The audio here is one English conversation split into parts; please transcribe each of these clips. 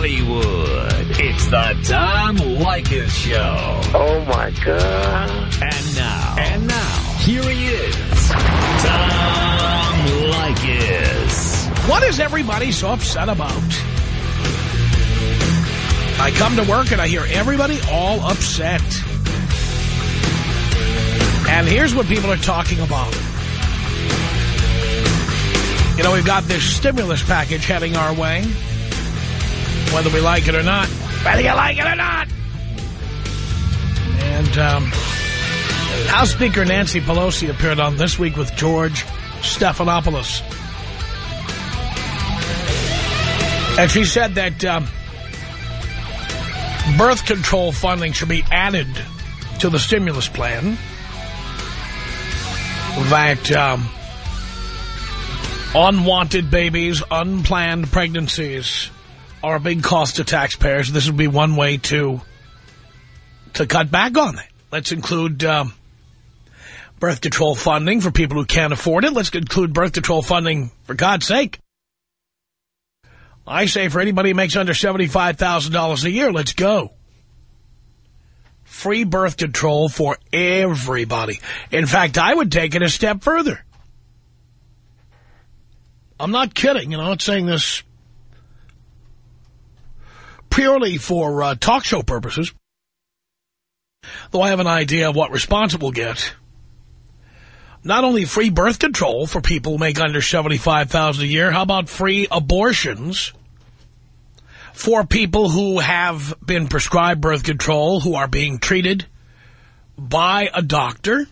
Hollywood. It's the Tom Leykis Show. Oh, my God. And now. And now. Here he is. Tom Leykis. What is everybody so upset about? I come to work and I hear everybody all upset. And here's what people are talking about. You know, we've got this stimulus package heading our way. Whether we like it or not. Whether you like it or not. And um, House Speaker Nancy Pelosi appeared on This Week with George Stephanopoulos. And she said that um, birth control funding should be added to the stimulus plan. That um, unwanted babies, unplanned pregnancies are a big cost to taxpayers. This would be one way to to cut back on it. Let's include um, birth control funding for people who can't afford it. Let's include birth control funding, for God's sake. I say for anybody who makes under $75,000 a year, let's go. Free birth control for everybody. In fact, I would take it a step further. I'm not kidding. You know, I'm not saying this purely for uh, talk show purposes. Though I have an idea of what response will get. Not only free birth control for people who make under 75,000 a year, how about free abortions for people who have been prescribed birth control, who are being treated by a doctor?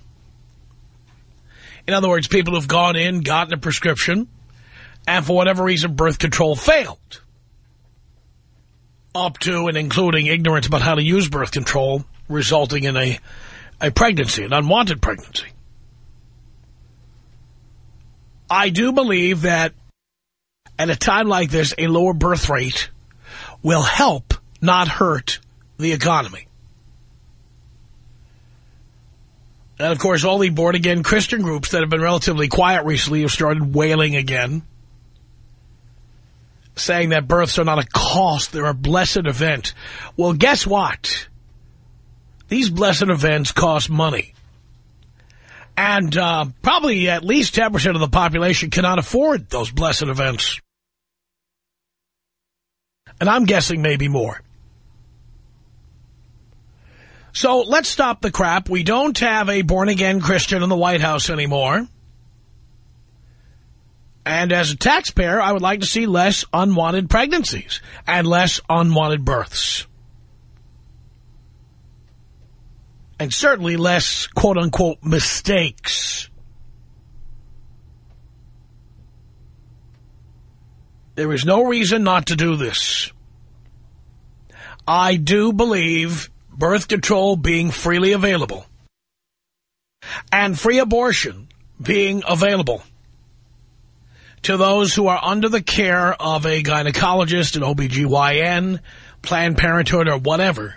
In other words, people who've gone in, gotten a prescription, and for whatever reason, birth control failed. Up to and including ignorance about how to use birth control, resulting in a, a pregnancy, an unwanted pregnancy. I do believe that at a time like this, a lower birth rate will help, not hurt, the economy. And, of course, all the born-again Christian groups that have been relatively quiet recently have started wailing again, saying that births are not a cost, they're a blessed event. Well, guess what? These blessed events cost money. And uh, probably at least 10% of the population cannot afford those blessed events. And I'm guessing maybe more. So let's stop the crap. We don't have a born-again Christian in the White House anymore. And as a taxpayer, I would like to see less unwanted pregnancies and less unwanted births. And certainly less, quote-unquote, mistakes. There is no reason not to do this. I do believe birth control being freely available and free abortion being available to those who are under the care of a gynecologist, an OBGYN, Planned Parenthood, or whatever,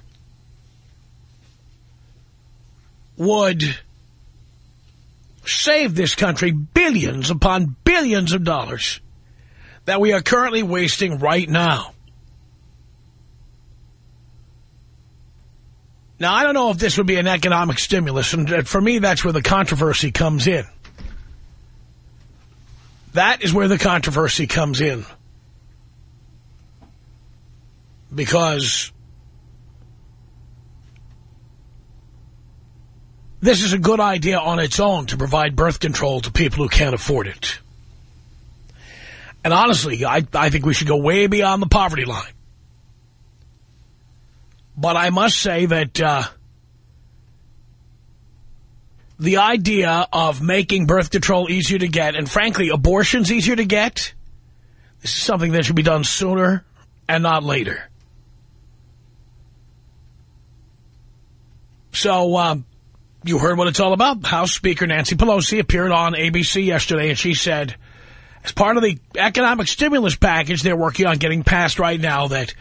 would save this country billions upon billions of dollars that we are currently wasting right now. Now, I don't know if this would be an economic stimulus, and for me, that's where the controversy comes in. That is where the controversy comes in. Because this is a good idea on its own to provide birth control to people who can't afford it. And honestly, I, I think we should go way beyond the poverty line. But I must say that uh, the idea of making birth control easier to get, and frankly, abortions easier to get, this is something that should be done sooner and not later. So, um, you heard what it's all about. House Speaker Nancy Pelosi appeared on ABC yesterday, and she said, as part of the economic stimulus package they're working on getting passed right now, that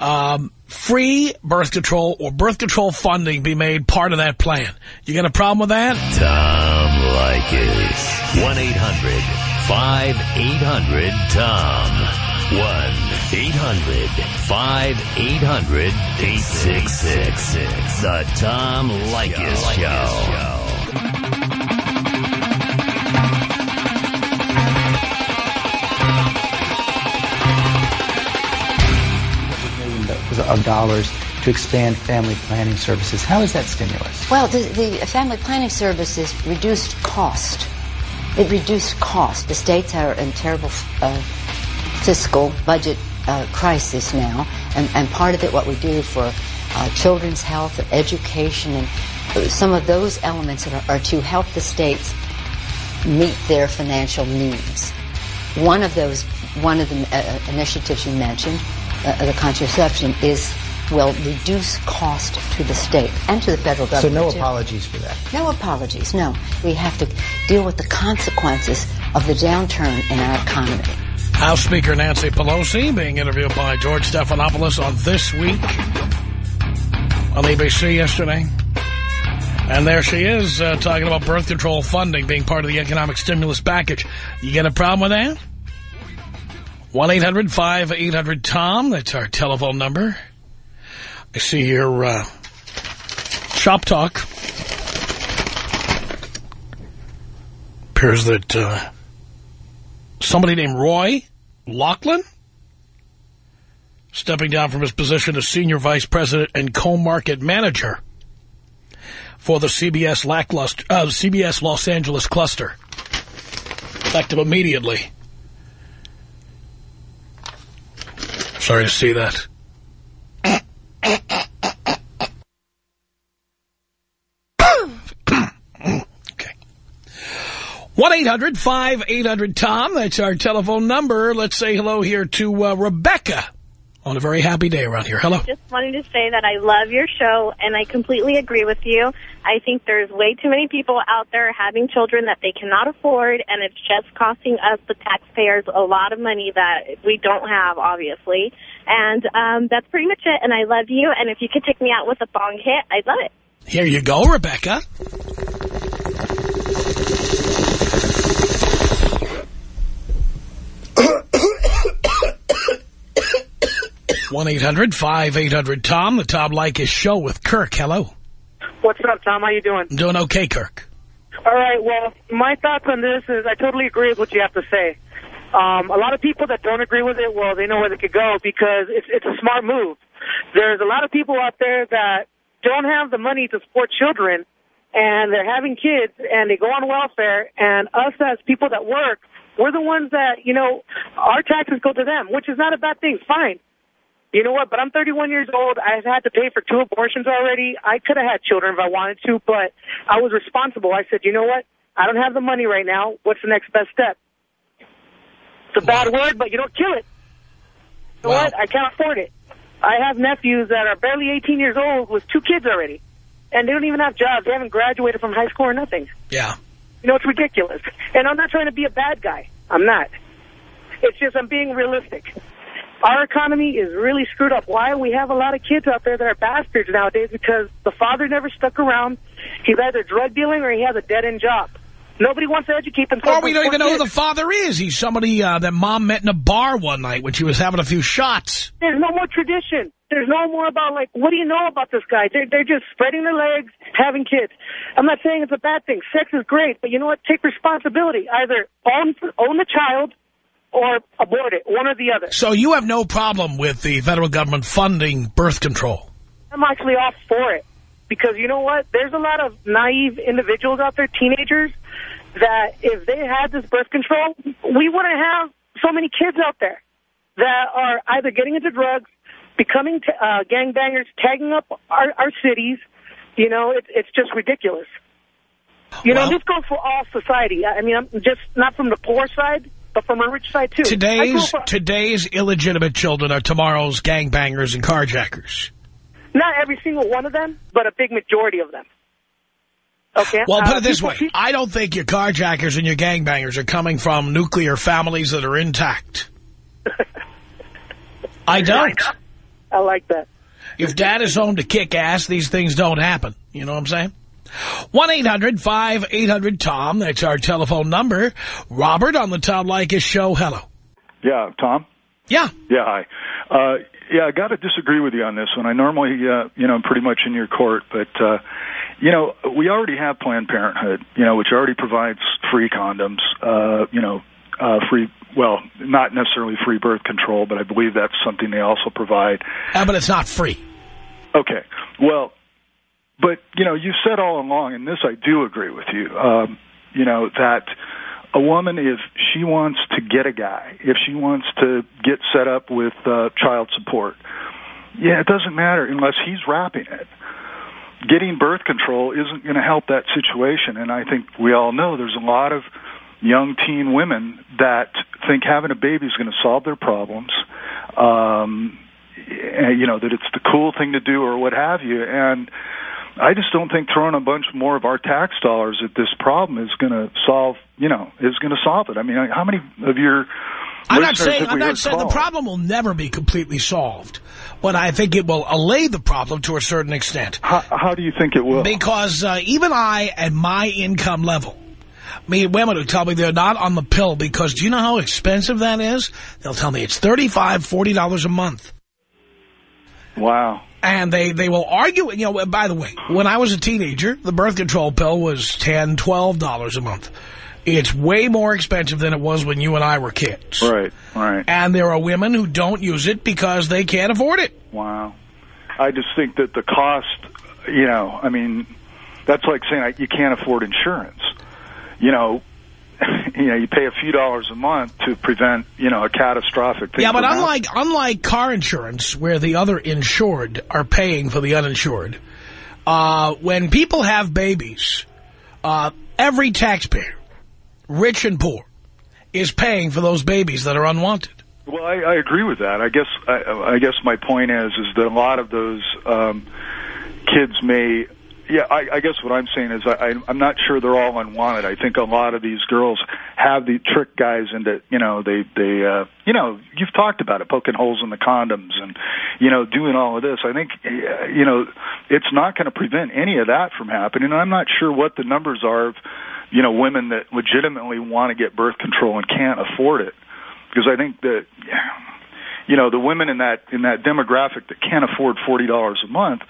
um, free birth control or birth control funding be made part of that plan. You got a problem with that? Tom Leykis. 1-800-5800-TOM. 1-800-5800-866. The Tom Leykis Show. Of dollars to expand family planning services. How is that stimulus? Well, the, the Family Planning Services reduced cost. It reduced cost. The states are in terrible uh, fiscal budget uh, crisis now, and, and part of it, what we do for uh, children's health, education, and some of those elements are, are to help the states meet their financial needs. One of those, one of the uh, initiatives you mentioned, uh, the contraception, is will reduce cost to the state and to the federal government. So no too. apologies for that. No apologies, no. We have to deal with the consequences of the downturn in our economy. House Speaker Nancy Pelosi being interviewed by George Stephanopoulos on This Week on ABC yesterday. And there she is uh, talking about birth control funding being part of the economic stimulus package. You get a problem with that? 1-800-5800-TOM. That's our telephone number. I see your uh, shop talk. Appears that uh, somebody named Roy Laughlin stepping down from his position as senior vice president and co-market manager for the CBS lackluster, uh, CBS Los Angeles cluster. Effective immediately. Sorry to see that. okay. 1-800-5800-TOM. That's our telephone number. Let's say hello here to uh, Rebecca on a very happy day around here. Hello. just wanted to say that I love your show, and I completely agree with you. I think there's way too many people out there having children that they cannot afford, and it's just costing us, the taxpayers, a lot of money that we don't have, obviously. And um, that's pretty much it, and I love you, and if you could take me out with a bong hit, I'd love it. Here you go, Rebecca. One eight hundred five eight hundred Tom, the Tom Leykis show with Kirk. Hello. What's up, Tom? How you doing? Doing okay, Kirk. All right. Well, my thoughts on this is I totally agree with what you have to say. Um, a lot of people that don't agree with it, well, they know where they could go because it's it's a smart move. There's a lot of people out there that don't have the money to support children, and they're having kids, and they go on welfare. And us as people that work, we're the ones that you know our taxes go to them, which is not a bad thing. Fine. You know what? But I'm 31 years old. I've had to pay for two abortions already. I could have had children if I wanted to, but I was responsible. I said, you know what? I don't have the money right now. What's the next best step? It's a bad word, but you don't kill it. You know Wow. what? I can't afford it. I have nephews that are barely 18 years old with two kids already, and they don't even have jobs. They haven't graduated from high school or nothing. Yeah. You know, it's ridiculous. And I'm not trying to be a bad guy. I'm not. It's just I'm being realistic. Our economy is really screwed up. Why? We have a lot of kids out there that are bastards nowadays because the father never stuck around. He's either drug dealing or he has a dead-end job. Nobody wants to educate themselves. Or we don't even know who the father is. He's somebody uh, that mom met in a bar one night when she was having a few shots. There's no more tradition. There's no more about, like, what do you know about this guy? They're, they're just spreading their legs, having kids. I'm not saying it's a bad thing. Sex is great, but you know what? Take responsibility. Either own, own the child or abort it, one or the other. So you have no problem with the federal government funding birth control? I'm actually all for it. Because you know what? There's a lot of naive individuals out there, teenagers, that if they had this birth control, we wouldn't have so many kids out there that are either getting into drugs, becoming t- uh, gangbangers, tagging up our, our cities. You know, it, it's just ridiculous. You Well- know, this goes for all society. I I mean, I'm just not from the poor side, but from a rich side, too. Today's today's illegitimate children are tomorrow's gangbangers and carjackers. not every single one of them, but a big majority of them. Okay. Well, Uh, put it this way. I don't think your carjackers and your gangbangers are coming from nuclear families that are intact. I don't. I like that. If dad is home to kick ass, these things don't happen. You know what I'm saying? 1-800-5800-TOM. That's our telephone number. Robert on the Tom Leykis show. Hello. Yeah, Tom? Yeah. Yeah, hi. Uh, yeah, I got to disagree with you on this one. I normally, uh, you know, I'm pretty much in your court, but, uh, you know, we already have Planned Parenthood, you know, which already provides free condoms, uh, you know, uh, free, well, not necessarily free birth control, but I believe that's something they also provide. Uh, but it's not free. Okay. Well, but, you know, you said all along, and this I do agree with you, um, you know, that a woman, if she wants to get a guy, if she wants to get set up with uh, child support, yeah, it doesn't matter unless he's wrapping it. Getting birth control isn't going to help that situation, and I think we all know there's a lot of young teen women that think having a baby is going to solve their problems. Um, you know that it's the cool thing to do or what have you, and I just don't think throwing a bunch more of our tax dollars at this problem is going to solve, you know, is going to solve it. I mean, how many of your I'm not saying, I'm not saying the problem will never be completely solved, but I think it will allay the problem to a certain extent. How, how do you think it will? Because uh, even I, at my income level, meet women who tell me they're not on the pill because do you know how expensive that is? They'll tell me it's $35, $40 a month. Wow. And they, they will argue, you know, by the way, when I was a teenager, the birth control pill was $10, $12 a month. It's way more expensive than it was when you and I were kids. Right, right. And there are women who don't use it because they can't afford it. Wow. I just think that the cost, you know, I mean, that's like saying you can't afford insurance. You know, you know, you pay a few dollars a month to prevent, you know, a catastrophic thing. Yeah, but unlike unlike car insurance, where the other insured are paying for the uninsured, uh, when people have babies, uh, every taxpayer, rich and poor, is paying for those babies that are unwanted. Well, I, I agree with that. I guess I, I guess my point is is that a lot of those um, kids may yeah, I, I guess what I'm saying is I, I'm not sure they're all unwanted. I think a lot of these girls have the trick guys into, you know, they, they, uh, you know, you've talked about it, poking holes in the condoms and, you know, doing all of this. I think, uh, you know, it's not going to prevent any of that from happening. And I'm not sure what the numbers are of, you know, women that legitimately want to get birth control and can't afford it. Because I think that, you know, the women in that, in that demographic that can't afford $40 a month,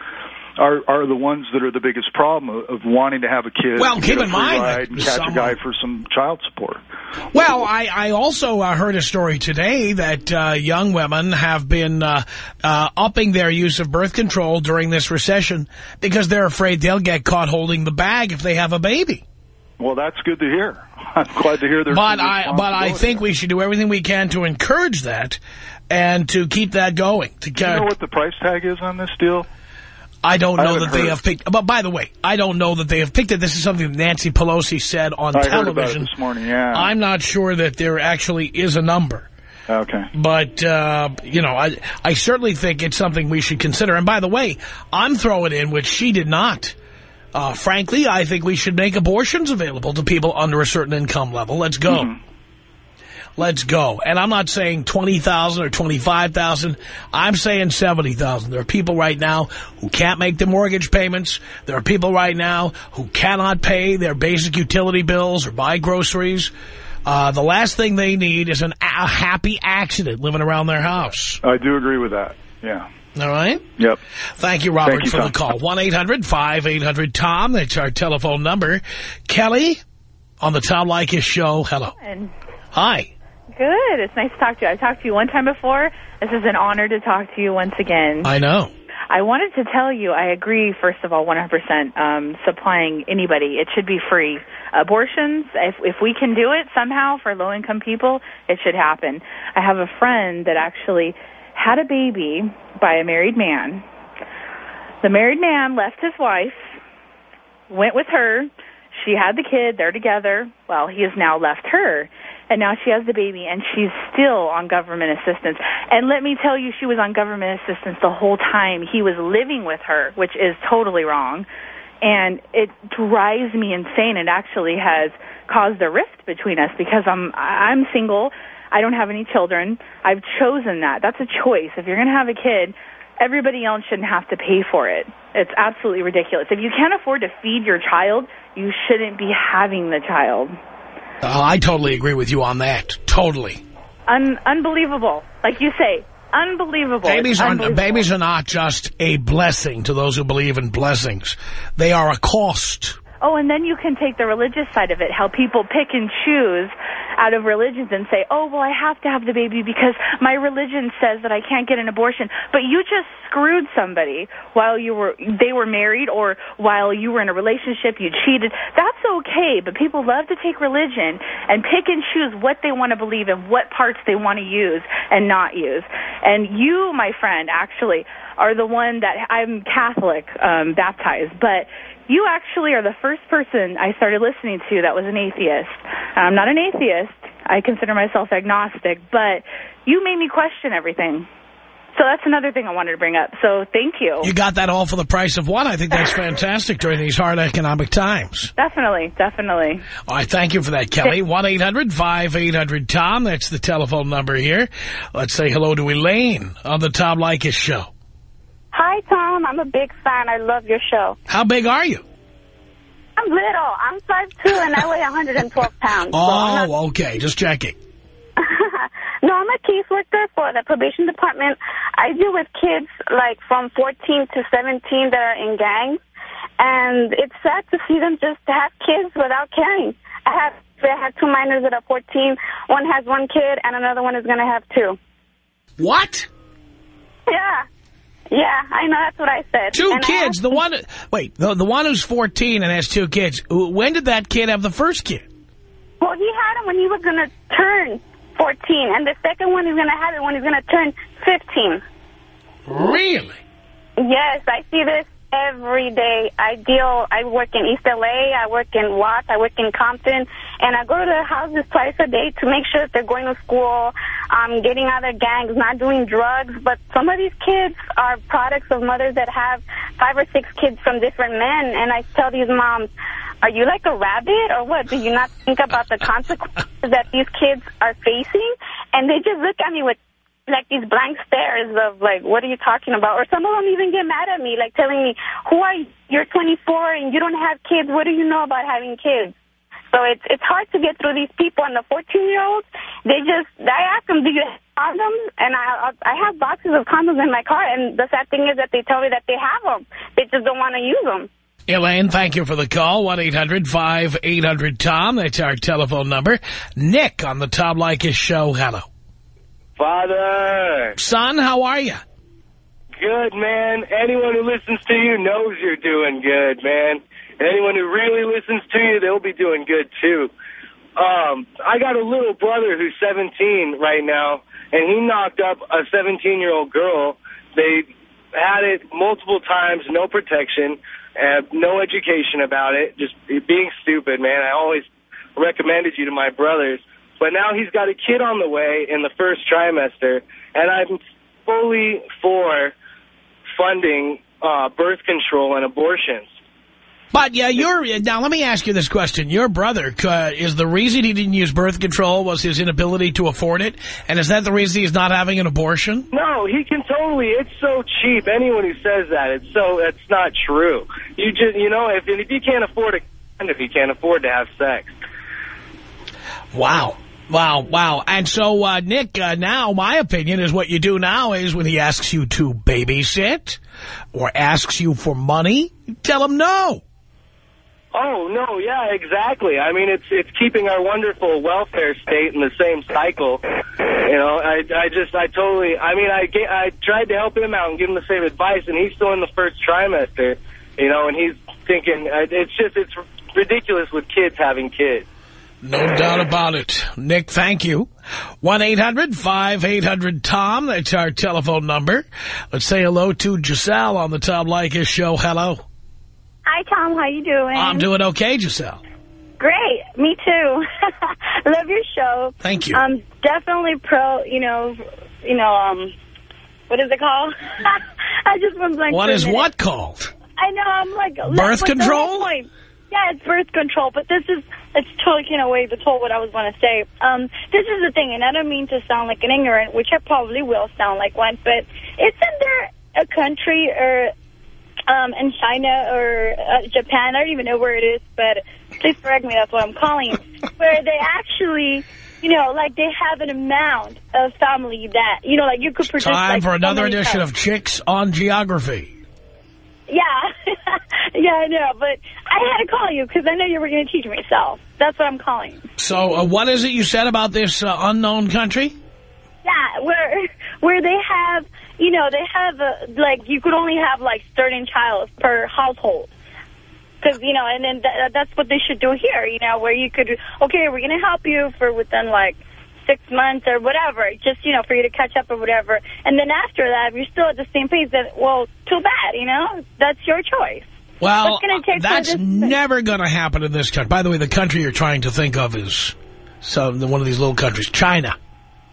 are are the ones that are the biggest problem of, of wanting to have a kid. Well, keep in mind and catch someone... a guy for some child support. Well, I, I also uh, heard a story today that uh, young women have been uh, uh, upping their use of birth control during this recession because they're afraid they'll get caught holding the bag if they have a baby. Well, that's good to hear. I'm glad to hear there's But I, but I think we should do everything we can to encourage that and to keep that going. To do you know what the price tag is on this deal? I don't know I that they have picked. But by the way, I don't know that they have picked it. This is something Nancy Pelosi said on I television heard about it this morning. Yeah. I'm not sure that there actually is a number. Okay. But, uh, you know, I, I certainly think it's something we should consider. And by the way, I'm throwing in, which she did not. Uh, frankly, I think we should make abortions available to people under a certain income level. Let's go. Mm -hmm. Let's go. And I'm not saying 20,000 or 25,000. I'm saying 70,000. There are people right now who can't make their mortgage payments. There are people right now who cannot pay their basic utility bills or buy groceries. Uh, the last thing they need is an, a happy accident living around their house. I do agree with that. Yeah. All right? Yep. Thank you, Robert, Thank you, for Tom. the call. 1-800-5800-TOM. That's our telephone number. Kelly on the Tom Leykis show. Hello. And Hi. Good. It's nice to talk to you. I've talked to you one time before. This is an honor to talk to you once again. I know. I wanted to tell you, I agree, first of all, 100% um, supplying anybody. It should be free. Abortions, if, if we can do it somehow for low-income people, it should happen. I have a friend that actually had a baby by a married man. The married man left his wife, went with her. She had the kid. They're together. Well, he has now left her and now she has the baby and she's still on government assistance. And let me tell you, she was on government assistance the whole time he was living with her, which is totally wrong. And it drives me insane. It actually has caused a rift between us because I'm I'm single. I don't have any children. I've chosen that. That's a choice. If you're going to have a kid, everybody else shouldn't have to pay for it. It's absolutely ridiculous. If you can't afford to feed your child, you shouldn't be having the child. Uh, I totally agree with you on that. Totally. Un- unbelievable. Like you say, unbelievable. Babies It's are unbelievable. babies are not just a blessing to those who believe in blessings. They are a cost. Oh, and then you can take the religious side of it, how people pick and choose out of religions and say, oh, well, I have to have the baby because my religion says that I can't get an abortion. But you just screwed somebody while you were, they were married or while you were in a relationship, you cheated. That's okay, but people love to take religion and pick and choose what they want to believe and what parts they want to use and not use. And you, my friend, actually are the one that I'm Catholic, um, baptized, but you actually are the first person I started listening to that was an atheist. I'm not an atheist. I consider myself agnostic, but you made me question everything. So that's another thing I wanted to bring up. So thank you. You got that all for the price of one. I think that's fantastic during these hard economic times. Definitely, definitely. All right, thank you for that, Kelly. 1-800-5800-TOM. That's the telephone number here. Let's say hello to Elaine on the Tom Leykis Show. Hi, Tom. I'm a big fan. I love your show. How big are you? I'm little. I'm 5'2", and I weigh 112 pounds. so Oh, okay. Just checking. no, I'm a caseworker for the probation department. I deal with kids like from 14 to 17 that are in gangs, and it's sad to see them just have kids without caring. I have I have two minors that are 14. One has one kid, and another one is going to have two. What? Yeah. Yeah, I know. That's what I said. Two And kids. The one, wait, the, the one who's 14 and has two kids. When did that kid have the first kid? Well, he had him when he was going to turn 14, and the second one is going to have it when he's going to turn 15. Really? Yes, I see this every day. I deal, I work in East L.A., I work in Watts, I work in Compton, and I go to their houses twice a day to make sure that they're going to school, um, getting out of gangs, not doing drugs. But some of these kids are products of mothers that have five or six kids from different men, and I tell these moms, are you like a rabbit or what? Do you not think about the consequences that these kids are facing? And they just look at me with like these blank stares of like, what are you talking about? Or some of them even get mad at me, like telling me, who are you? You're 24 and you don't have kids. What do you know about having kids? So it's it's hard to get through these people. And the 14-year-olds, they just, I ask them, do you have condoms? And I I have boxes of condoms in my car. And the sad thing is that they tell me that they have them. They just don't want to use them. Elaine, thank you for the call. 1-800-5800-TOM. That's our telephone number. Nick on the Tom Leykis Show. Hello. Father. Son, how are you? Good, man. Anyone who listens to you knows you're doing good, man. And anyone who really listens to you, they'll be doing good, too. Um, I got a little brother who's 17 right now, and he knocked up a 17-year-old girl. They had it multiple times, no protection, uh, no education about it, just being stupid, man. I always recommended you to my brothers. But now he's got a kid on the way in the first trimester, and I'm fully for funding uh, birth control and abortions. But yeah, you're now. Let me ask you this question: Your brother uh, is the reason he didn't use birth control was his inability to afford it, and is that the reason he's not having an abortion? No, he can totally. It's so cheap. Anyone who says that, it's so it's not true. You just, you know, if if you can't afford it, if you can't afford to have sex. Wow. Wow, wow. And so, uh, Nick, uh, now my opinion is what you do now is when he asks you to babysit or asks you for money, tell him no. Oh no, yeah, exactly. I mean, it's it's keeping our wonderful welfare state in the same cycle. You know, I I just I totally. I mean, I get, I tried to help him out and give him the same advice, and he's still in the first trimester. You know, and he's thinking uh, it's just it's ridiculous with kids having kids. No doubt about it. Nick, thank you. 1-800-5800-TOM. That's our telephone number. Let's say hello to Giselle on the Tom Leykis show. Hello. Hi, Tom. How you doing? I'm doing okay, Giselle. Great. Me too. Love your show. Thank you. I'm um, definitely pro, you know, you know, um, what is it called? I just went blank What for minute. what called? I know, I'm like... Birth control? Yeah, it's birth control, but this is, it's totally taken away the told what I was going to say. Um, this is the thing, and I don't mean to sound like an ignorant, which I probably will sound like one, but it's in their a country or um, in China or uh, Japan, I don't even know where it is, but please correct me, that's what I'm calling, where they actually, you know, like they have an amount of family that, you know, like you could produce Time like, for another edition times. of Chicks on Geography. Yeah, yeah, I know, but I had to call you because I know you were going to teach me, so that's what I'm calling. So uh, what is it you said about this uh, unknown country? Yeah, where where they have, you know, they have uh like you could only have like certain child per household. Because, you know, and then th that's what they should do here, you know, where you could, okay, we're going to help you for within like six months or whatever, just, you know, for you to catch up or whatever. And then after that, if you're still at the same pace, then, well, too bad, you know, that's your choice. Well, that's never going to happen in this country. By the way, the country you're trying to think of is some one of these little countries, China.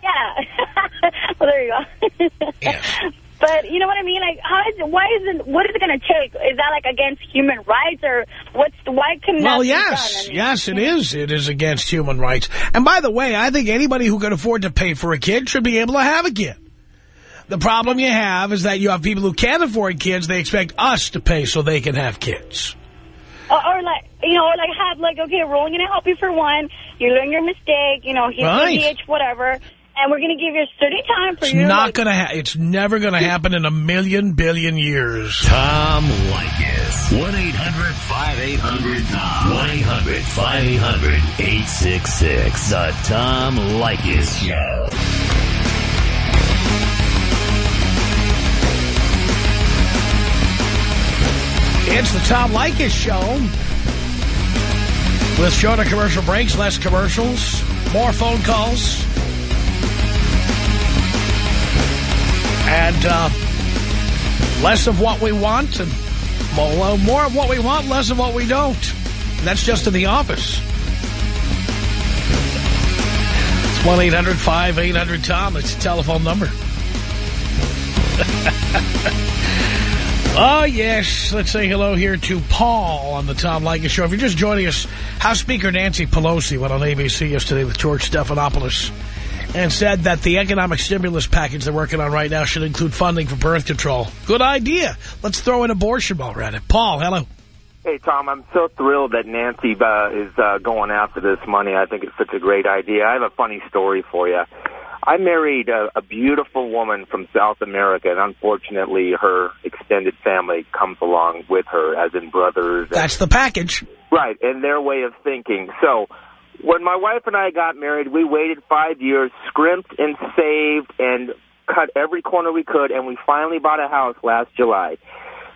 Yeah. well, there you go. But you know what I mean? Like, how is it? Why is it? What is it going to take? Is that like against human rights, or what's? Why can Well, yes? I mean, yes, it is. It is against human rights. And by the way, I think anybody who can afford to pay for a kid should be able to have a kid. The problem you have is that you have people who can't afford kids. They expect us to pay so they can have kids. Or, or like, you know, or like have like, okay, we're only going to help you for one. You learn your mistake. You know, he's Right. ADH, whatever. And we're going to give you a certain time for It's you. to, not going to. Ha it's never going to happen in a million billion years. Tom Leykis. 1-800-5800-TOM. 1-800-5800-866. The Tom Leykis Show. It's the Tom Leykis Show. With shorter commercial breaks, less commercials, more phone calls. And uh, less of what we want and more, of what we want, less of what we don't. And that's just in the office. It's 1-800-5800-TOM. It's the telephone number. Oh, yes. Let's say hello here to Paul on the Tom Leykis Show. If you're just joining us, House Speaker Nancy Pelosi went on ABC yesterday with George Stephanopoulos and said that the economic stimulus package they're working on right now should include funding for birth control. Good idea. Let's throw an abortion we're at it. Paul, hello. Hey, Tom, I'm so thrilled that Nancy uh, is uh, going after this money. I think it's such a great idea. I have a funny story for you. I married a, a beautiful woman from South America, and unfortunately, her extended family comes along with her, as in brothers. And, That's the package. Right, and their way of thinking. So, when my wife and I got married, we waited five years, scrimped and saved, and cut every corner we could, and we finally bought a house last July.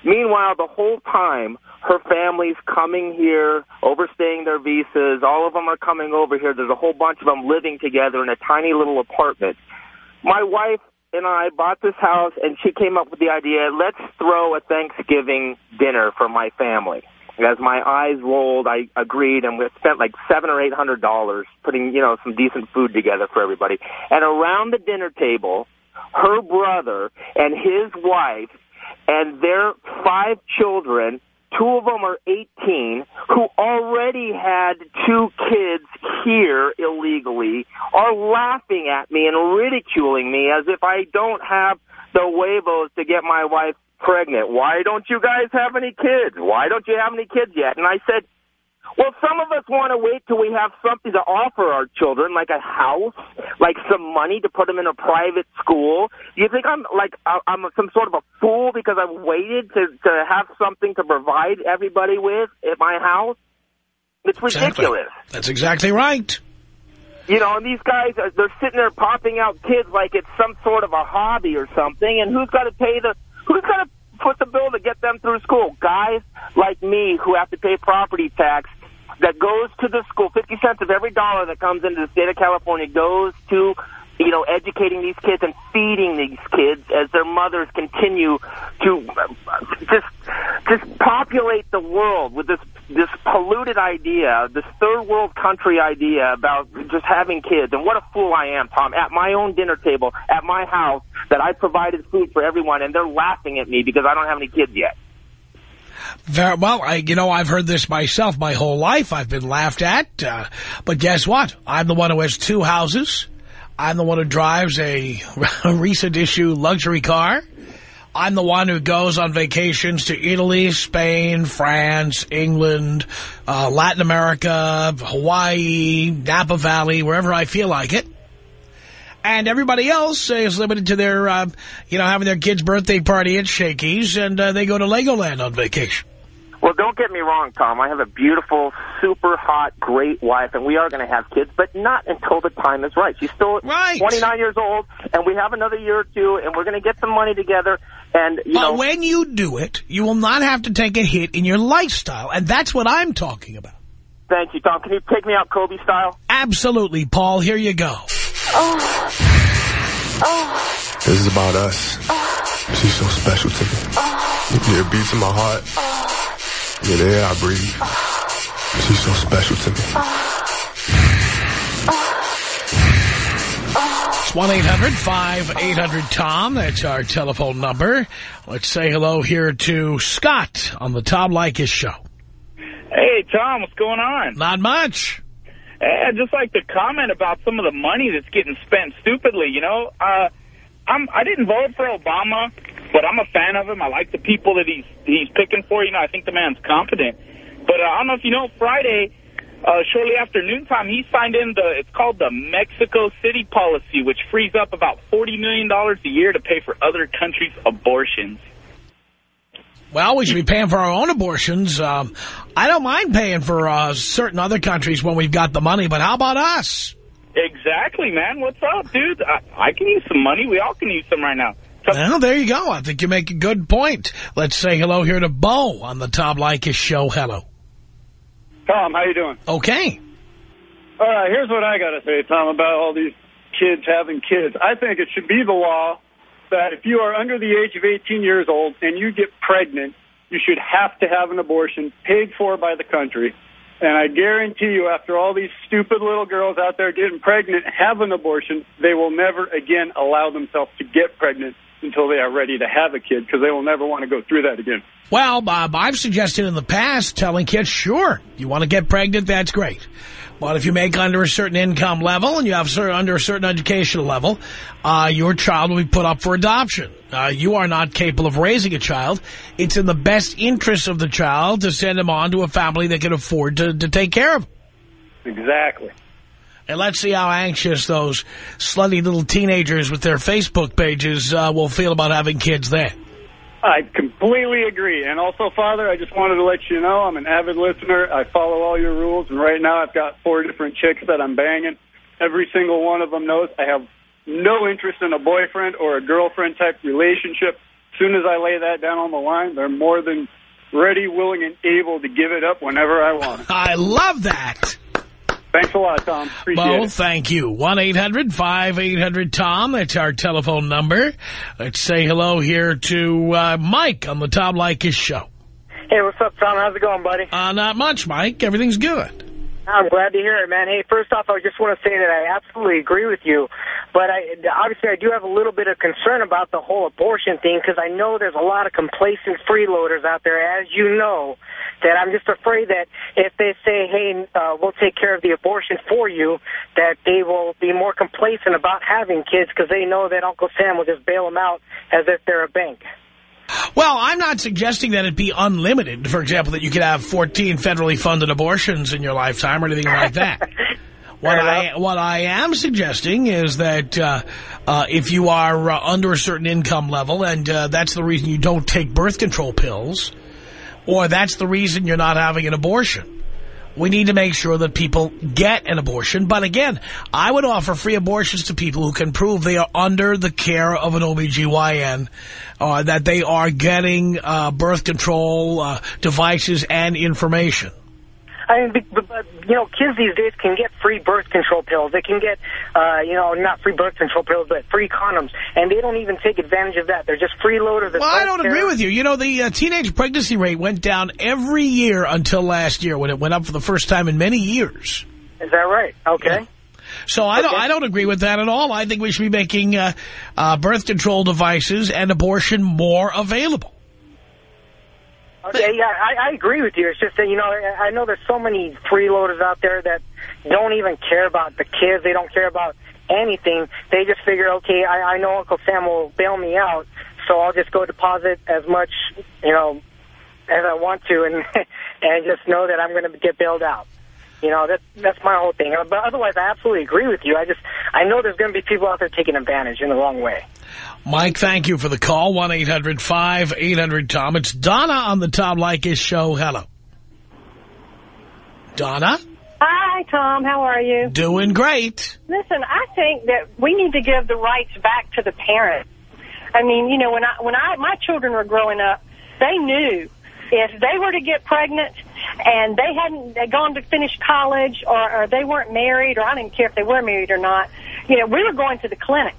Meanwhile, the whole time, her family's coming here, overstaying their visas. All of them are coming over here. There's a whole bunch of them living together in a tiny little apartment. My wife and I bought this house, and she came up with the idea, let's throw a Thanksgiving dinner for my family. As my eyes rolled, I agreed, and we spent like seven or eight hundred dollars putting, you know, some decent food together for everybody. And around the dinner table, her brother and his wife and their five children, two of them are 18, who already had two kids here illegally, are laughing at me and ridiculing me as if I don't have the huevos to get my wife pregnant. Why don't you guys have any kids? Why don't you have any kids yet? And I said, well, some of us want to wait till we have something to offer our children, like a house, like some money to put them in a private school. You think I'm like I'm some sort of a fool because I've waited to to have something to provide everybody with at my house? It's Exactly. ridiculous. That's exactly right. You know, and these guys, are, they're sitting there popping out kids like it's some sort of a hobby or something, and who's got to pay the, who's got to put the bill to get them through school? Guys like me who have to pay property tax that goes to the school, 50 cents of every dollar that comes into the state of California goes to, you know, educating these kids and feeding these kids as their mothers continue to uh, just, just populate the world with this this polluted idea, this third world country idea about just having kids. And what a fool I am, Tom, at my own dinner table, at my house, that I provided food for everyone, and they're laughing at me because I don't have any kids yet. Very, well, I, you know, I've heard this myself my whole life. I've been laughed at. Uh, but guess what? I'm the one who has two houses. I'm the one who drives a recent issue luxury car. I'm the one who goes on vacations to Italy, Spain, France, England, uh, Latin America, Hawaii, Napa Valley, wherever I feel like it. And everybody else is limited to their, uh, you know, having their kid's birthday party at Shakey's, and uh, they go to Legoland on vacation. Well, don't get me wrong, Tom. I have a beautiful, super hot, great wife, and we are going to have kids, but not until the time is right. She's still right. 29 years old, and we have another year or two, and we're going to get some money together. And you but know, when you do it, you will not have to take a hit in your lifestyle, and that's what I'm talking about. Thank you, Tom. Can you take me out Kobe style? Absolutely, Paul. Here you go. Oh. Oh. This is about us. Oh. She's so special to me. Oh. Yeah, it beats in my heart. Oh. Yeah, the air I breathe. She's so special to me. It's 1-800-5800-TOM. That's our telephone number. Let's say hello here to Scott on the Tom Leykis Show. Hey, Tom, what's going on? Not much. Hey, I'd just like to comment about some of the money that's getting spent stupidly, you know? Uh, I'm, I didn't vote for Obama, but I'm a fan of him. I like the people that he's, he's picking for. You know, I think the man's competent. But uh, I don't know if you know, Friday, uh, shortly after noontime, he signed in the, it's called the Mexico City policy, which frees up about $40 million a year to pay for other countries' abortions. Well, we should be paying for our own abortions. Um, I don't mind paying for uh, certain other countries when we've got the money, but how about us? Exactly, man. What's up, dude? I, I can use some money. We all can use some right now. Well, there you go. I think you make a good point. Let's say hello here to Bo on the Tom Leykis show. Hello. Tom, how you doing? Okay. All right, here's what I got to say, Tom, about all these kids having kids. I think it should be the law that if you are under the age of 18 years old and you get pregnant, you should have to have an abortion paid for by the country. And I guarantee you, after all these stupid little girls out there getting pregnant have an abortion, they will never again allow themselves to get pregnant until they are ready to have a kid because they will never want to go through that again. Well, Bob, I've suggested in the past telling kids, sure, you want to get pregnant, that's great. But if you make under a certain income level and you have under a certain educational level, uh, your child will be put up for adoption. Uh, you are not capable of raising a child. It's in the best interest of the child to send him on to a family that can afford to, to take care of him. Exactly. And let's see how anxious those slutty little teenagers with their Facebook pages uh, will feel about having kids then. I completely agree. And also, Father, I just wanted to let you know I'm an avid listener. I follow all your rules. And right now I've got four different chicks that I'm banging. Every single one of them knows I have no interest in a boyfriend or a girlfriend type relationship. As soon as I lay that down on the line, they're more than ready, willing, and able to give it up whenever I want. I love that. Thanks a lot, Tom. Appreciate Bo, it. thank you. 1-800-5800-TOM. That's our telephone number. Let's say hello here to uh, Mike on the Tom Leykis show. Hey, what's up, Tom? How's it going, buddy? Uh, not much, Mike. Everything's good. I'm glad to hear it, man. Hey, first off, I just want to say that I absolutely agree with you. But I, obviously, I do have a little bit of concern about the whole abortion thing because I know there's a lot of complacent freeloaders out there, as you know, that I'm just afraid that if they say, hey, uh, we'll take care of the abortion for you, that they will be more complacent about having kids because they know that Uncle Sam will just bail them out as if they're a bank. Well, I'm not suggesting that it be unlimited. For example, that you could have 14 federally funded abortions in your lifetime or anything like that. What I what I am suggesting is that uh, uh, if you are uh, under a certain income level and uh, that's the reason you don't take birth control pills, or that's the reason you're not having an abortion, we need to make sure that people get an abortion. But again, I would offer free abortions to people who can prove they are under the care of an OBGYN, uh, that they are getting uh, birth control uh, devices and information. I mean, but, you know, kids these days can get free birth control pills. They can get, uh, you know, not free birth control pills, but free condoms. And they don't even take advantage of that. They're just freeloaders. Well, I don't agree with you. You know, the uh, teenage pregnancy rate went down every year until last year when it went up for the first time in many years. Is that right? Okay. Yeah. So I don't, I don't agree with that at all. I think we should be making uh, uh, birth control devices and abortion more available. Okay, yeah, I, I agree with you. It's just that, you know, I know there's so many freeloaders out there that don't even care about the kids. They don't care about anything. They just figure, okay, I, I know Uncle Sam will bail me out, so I'll just go deposit as much, you know, as I want to, and and just know that I'm going to get bailed out. You know, that that's my whole thing. But otherwise, I absolutely agree with you. I just I know there's going to be people out there taking advantage in the wrong way. Mike, thank you for the call. 1-800-5800-TOM. It's Donna on the Tom Leykis show. Hello. Donna? Hi, Tom. How are you? Doing great. Listen, I think that we need to give the rights back to the parents. I mean, you know, when I when I my children were growing up, they knew if they were to get pregnant and they hadn't they gone to finish college or, or they weren't married or I didn't care if they were married or not, you know, we were going to the clinic.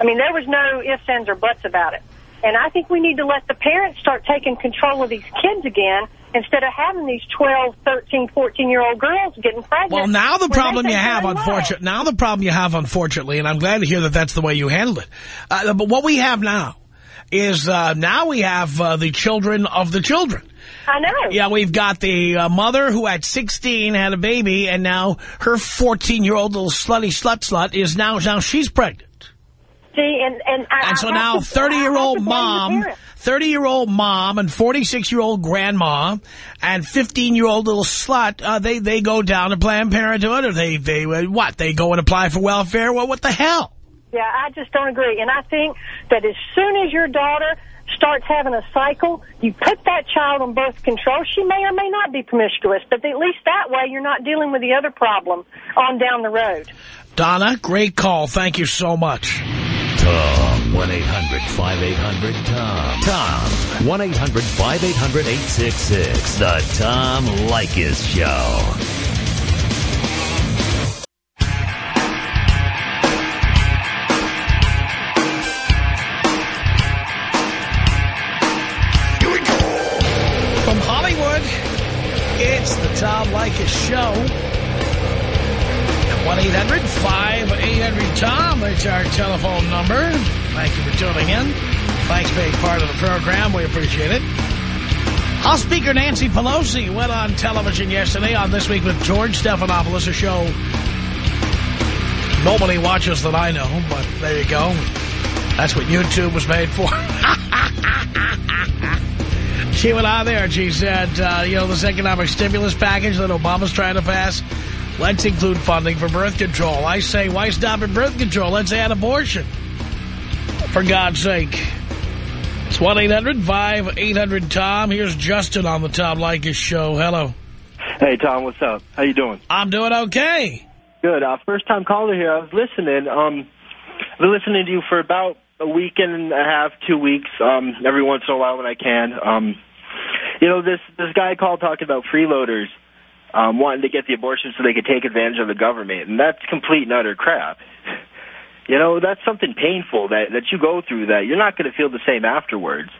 I mean, there was no ifs, ands, or buts about it. And I think we need to let the parents start taking control of these kids again instead of having these 12, 13, 14-year-old girls getting pregnant. Well, now the problem you have, they're in love. unfortunately, now the problem you have, unfortunately, and I'm glad to hear that that's the way you handled it. Uh, but what we have now is uh, now we have uh, the children of the children. I know. Yeah, we've got the uh, mother who at 16 had a baby, and now her 14-year-old little slutty slut slut is now now she's pregnant. See, and and, I, And so I now have to- I have to 30-year-old mom, 30-year-old mom and 46-year-old grandma and 15-year-old little slut, uh, they, they go down to Planned Parenthood or they, they uh, what, they go and apply for welfare? Well, what the hell? Yeah, I just don't agree. And I think that as soon as your daughter starts having a cycle, you put that child on birth control. She may or may not be promiscuous, but at least that way you're not dealing with the other problem on down the road. Donna, great call. Thank you so much. Tom. 1-800-5800-TOM. Tom. 1-800-5800-866. The Tom Leykis Show. From Hollywood, it's the Tom Leykis Show. 1-800-5800-TOM. That's our telephone number. Thank you for tuning in. Thanks for being part of the program. We appreciate it. House Speaker Nancy Pelosi went on television yesterday on This Week with George Stephanopoulos, a show nobody watches that I know, but there you go. That's what YouTube was made for. She went on there and she said, uh, you know, this economic stimulus package that Obama's trying to pass, let's include funding for birth control. I say, why stop at birth control? Let's add abortion. For God's sake. It's 1-800-5800-TOM. Here's Justin on the Tom Leykis show. Hello. Hey, Tom, what's up? How you doing? I'm doing okay. Good. Uh, first time caller here. I was listening. Um, I've been listening to you for about a week and a half, two weeks, um, every once in a while when I can. Um, you know, this, this guy called talking about freeloaders um, wanting to get the abortion so they could take advantage of the government, and that's complete and utter crap. You know, that's something painful that, that you go through that you're not going to feel the same afterwards.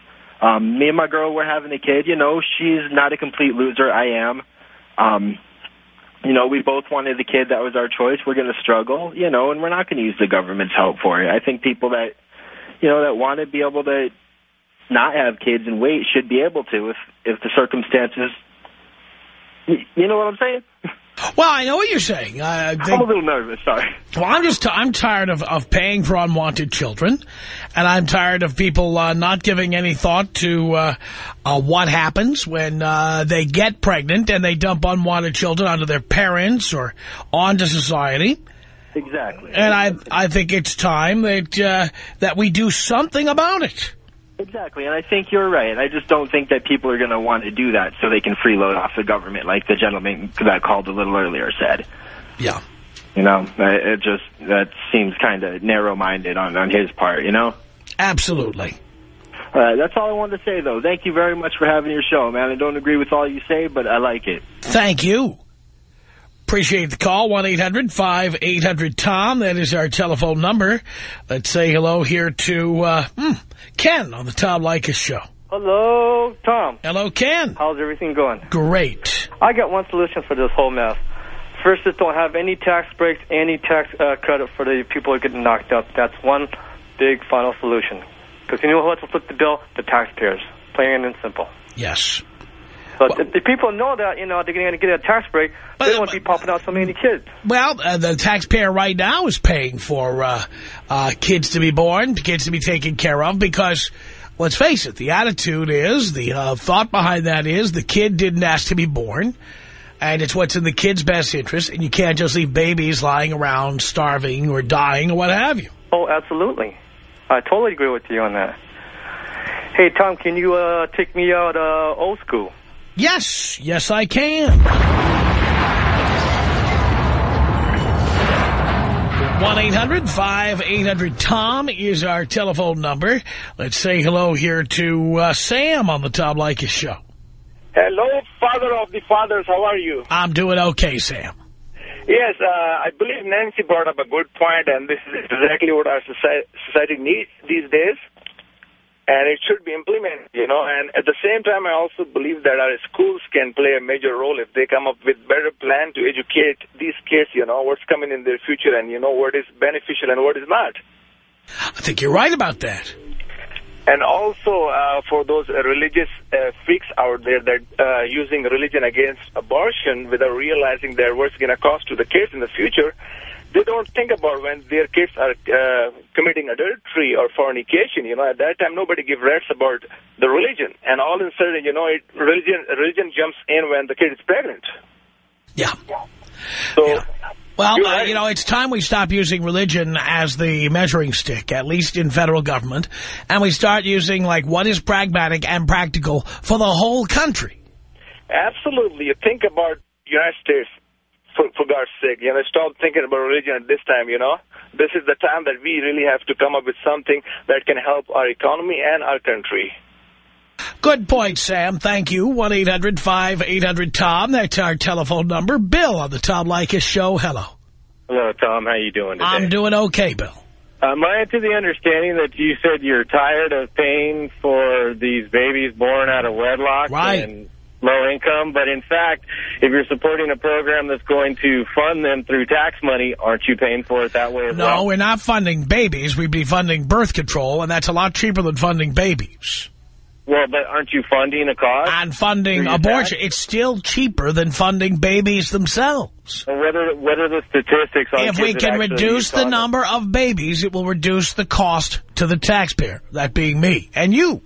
Um, me and my girl were having a kid. You know, she's not a complete loser. I am. Um, you know, we both wanted the kid. That was our choice. We're going to struggle, you know, and we're not going to use the government's help for it. I think people that, you know, that want to be able to not have kids and wait should be able to if if the circumstances. You know what I'm saying? Well, I know what you're saying. I, I'm a little nervous. Sorry. Well, I'm just, I'm tired of, of paying for unwanted children, and I'm tired of people uh, not giving any thought to uh, uh, what happens when uh, they get pregnant and they dump unwanted children onto their parents or onto society. Exactly. And I, I think it's time that uh, that we do something about it. Exactly, and I think you're right. I just don't think that people are going to want to do that so they can freeload off the government, like the gentleman that called a little earlier said. Yeah. You know, it just that seems kind of narrow-minded on on his part. You know. Absolutely. All right, that's all I wanted to say, though. Thank you very much for having your show, man. I don't agree with all you say, but I like it. Thank you. Appreciate the call, 1-800-5800-TOM. That is our telephone number. Let's say hello here to uh, hmm, Ken on the Tom Leykis Show. Hello, Tom. Hello, Ken. How's everything going? Great. I got one solution for this whole mess. First just don't have any tax breaks, any tax uh, credit for the people who are getting knocked up. That's one big final solution. Because you know who has to foot the bill? The taxpayers. Plain and simple. Yes. So if the people know that, you know, they're going to get a tax break, but, they won't be popping out so many kids. Well, uh, the taxpayer right now is paying for uh, uh, kids to be born, kids to be taken care of, because let's face it, the attitude is, the uh, thought behind that is, the kid didn't ask to be born, and it's what's in the kid's best interest, and you can't just leave babies lying around starving or dying or what have you. Oh, absolutely. I totally agree with you on that. Hey, Tom, can you uh, take me out uh, old school? Yes, yes I can. 1-800-5800-TOM is our telephone number. Let's say hello here to uh, Sam on the Tom Leykis show. Hello, father of the fathers. How are you? I'm doing okay, Sam. Yes, uh, I believe Nancy brought up a good point, and this is exactly what our society needs these days and it should be implemented, you know. And at the same time, I also believe that our schools can play a major role if they come up with better plan to educate these kids, you know, what's coming in their future and, you know, what is beneficial and what is not. I think you're right about that. And also uh, for those religious uh, freaks out there that uh, using religion against abortion without realizing that what's going to cost to the kids in the future, they don't think about when their kids are uh, committing adultery or fornication. You know, at that time, nobody gives rats about the religion. And all of a sudden, you know, it, religion religion jumps in when the kid is pregnant. Yeah. So, yeah. Well, uh, you know, it's time we stop using religion as the measuring stick, at least in federal government, and we start using, like, what is pragmatic and practical for the whole country. Absolutely. You think about United States for, for God's sake. You know, stop thinking about religion at this time, you know. This is the time that we really have to come up with something that can help our economy and our country. Good point, Sam. Thank you. 1-800-5800-TOM. That's our telephone number. Bill on the Tom Leykis show. Hello. Hello, Tom. How you doing today? I'm doing okay, Bill. Am I to the understanding that you said you're tired of paying for these babies born out of wedlock? Right. And low income. But in fact, if you're supporting a program that's going to fund them through tax money, aren't you paying for it that way as no, well? we're not funding babies. We'd be funding birth control, and that's a lot cheaper than funding babies. Well, but aren't you funding a cause? And funding abortion. tax? It's still cheaper than funding babies themselves. So what are, what are the statistics on If we can reduce the number of babies, it will reduce the cost to the taxpayer, that being me and you.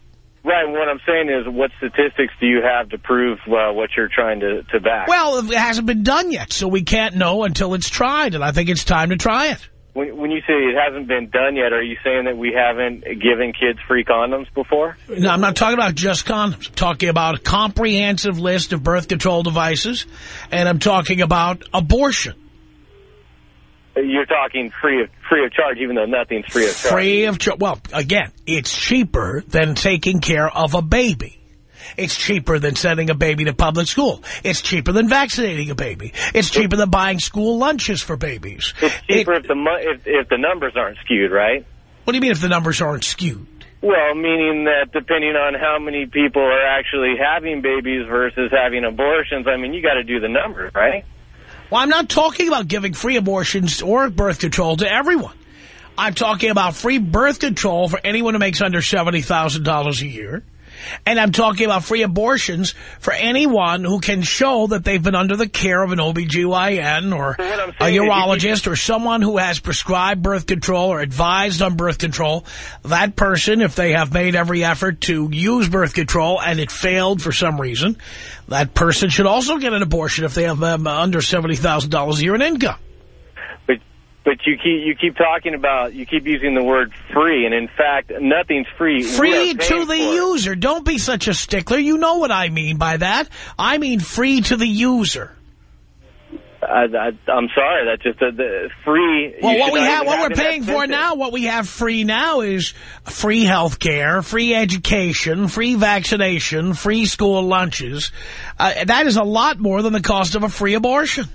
Right, what I'm saying is what statistics do you have to prove uh, what you're trying to, to back? Well, it hasn't been done yet, so we can't know until it's tried, and I think it's time to try it. When, when you say it hasn't been done yet, are you saying that we haven't given kids free condoms before? No, I'm not talking about just condoms. I'm talking about a comprehensive list of birth control devices, and I'm talking about abortion. You're talking free of free of charge, even though nothing's free of charge. Free of charge. Well, again, it's cheaper than taking care of a baby. It's cheaper than sending a baby to public school. It's cheaper than vaccinating a baby. It's cheaper than buying school lunches for babies. It's cheaper if the if if the numbers aren't skewed, right? What do you mean if the numbers aren't skewed? Well, meaning that depending on how many people are actually having babies versus having abortions, I mean, you got to do the numbers, right? Well, I'm not talking about giving free abortions or birth control to everyone. I'm talking about free birth control for anyone who makes under $70,000 a year. And I'm talking about free abortions for anyone who can show that they've been under the care of an OBGYN or a urologist or someone who has prescribed birth control or advised on birth control. That person, if they have made every effort to use birth control and it failed for some reason, that person should also get an abortion if they have um, under $70,000 a year in income. But you keep you keep talking about you keep using the word free, and in fact, nothing's free. Free to the for it. user. Don't be such a stickler. You know what I mean by that. I mean free to the user. I, I, I'm sorry, that's just a, the free. Well, what we have, what we're paying for sentence. now, what we have free now is free health care, free education, free vaccination, free school lunches. Uh, that is a lot more than the cost of a free abortion.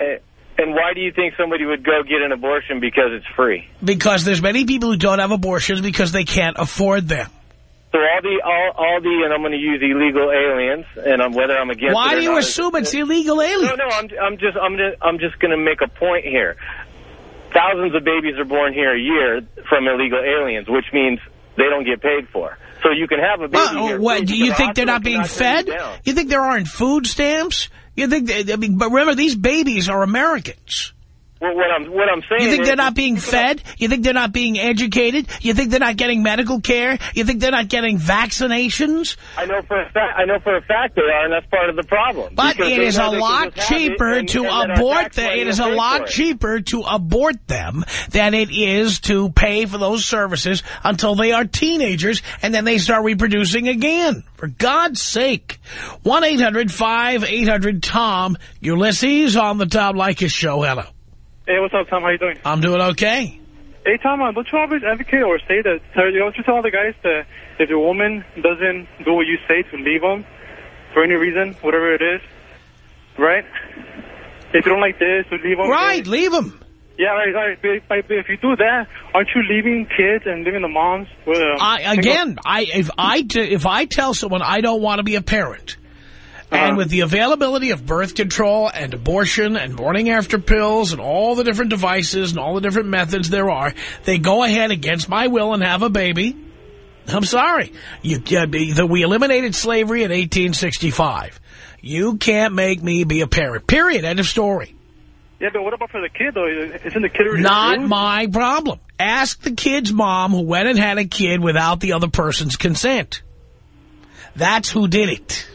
Eh, And why do you think somebody would go get an abortion because it's free? Because there's many people who don't have abortions because they can't afford them. So all the all, all the and I'm going to use illegal aliens, and I'm, whether I'm against. Why it or do you not, assume it's illegal aliens? No, no, I'm I'm just I'm just, I'm just going to make a point here. Thousands of babies are born here a year from illegal aliens, which means they don't get paid for. So you can have a baby Well, here. what, do you think they're not being fed? You think there aren't food stamps? You think, I mean, but remember, these babies are Americans. Well, what I'm what I'm saying. You think is, they're not being fed? You think they're not being educated? You think they're not getting medical care? You think they're not getting vaccinations? I know for a fact. I know for a fact they are, and that's part of the problem. But it is a know they can lot cheaper and- to and abort them. It is a lot cheaper to abort them than it is to pay for those services until they are teenagers and then they start reproducing again. For God's sake. 1-800-5800-TOM. Ulysses on the Tom Leykis show. Hello. Hey, what's up, Tom? How you doing? I'm doing okay. Hey, Tom, uh, don't you always advocate or say that, tell- you don't you tell the guys that if the woman doesn't do what you say to leave them for any reason, whatever it is, right? If you don't like this, to leave them. Right, leave them. Yeah, right, right. If you do that, aren't you leaving kids and leaving the moms with um, I, again, I if I if I tell someone I don't want to be a parent. And with the availability of birth control and abortion and morning after pills and all the different devices and all the different methods there are, they go ahead against my will and have a baby. I'm sorry. You, uh, the, we eliminated slavery in 1865. You can't make me be a parent. Period. End of story. Yeah, but what about for the kid, though? Isn't the kid Not screwed? my problem. Ask the kid's mom who went and had a kid without the other person's consent. That's who did it.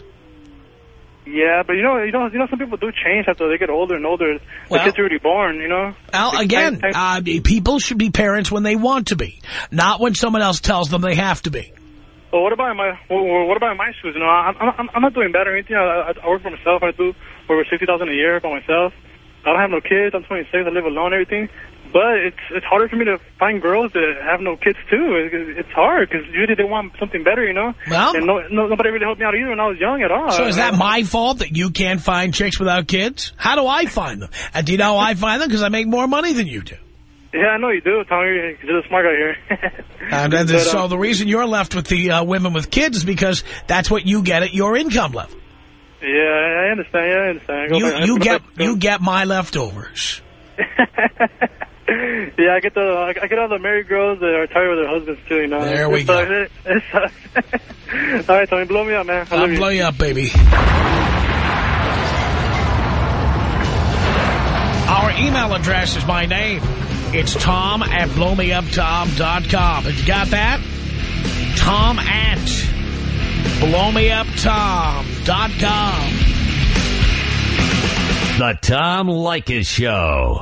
Yeah, but you know, you know, you know, some people do change after they get older and older. Well- the kid's already born, you know. Well, Like, again, I- I- uh, people should be parents when they want to be, not when someone else tells them they have to be. Well, what about my what about my shoes? You know, I'm I'm, I'm not doing bad or anything. I, I, I work for myself. I do over sixty thousand a year by myself. I don't have no kids. I'm 26. I live alone. Everything. But it's it's harder for me to find girls that have no kids too. It's hard because usually they want something better, you know. Well- and no, no, nobody really helped me out either when I was young at all. So is that my fault that you can't find chicks without kids? How do I find them? And do you know how I find them? Because I make more money than you do. Yeah, I know you do, Tommy. You're the smart guy here. And then But, so um, the reason you're left with the uh, women with kids is because that's what you get at your income level. yeah, I understand. Yeah, I understand. I You back- you get back you get my leftovers. Yeah, I get the I I get all the married girls that are tired with their husbands too. You know. There we It go. sucks. It, it sucks. all right, Tommy, blow me up, man. I I'll love you. blow you up, baby. Our email address is my name. It's Tom at blowmeuptom.com. Have you got that? Tom at blowmeuptom.com. The Tom Leykis Show.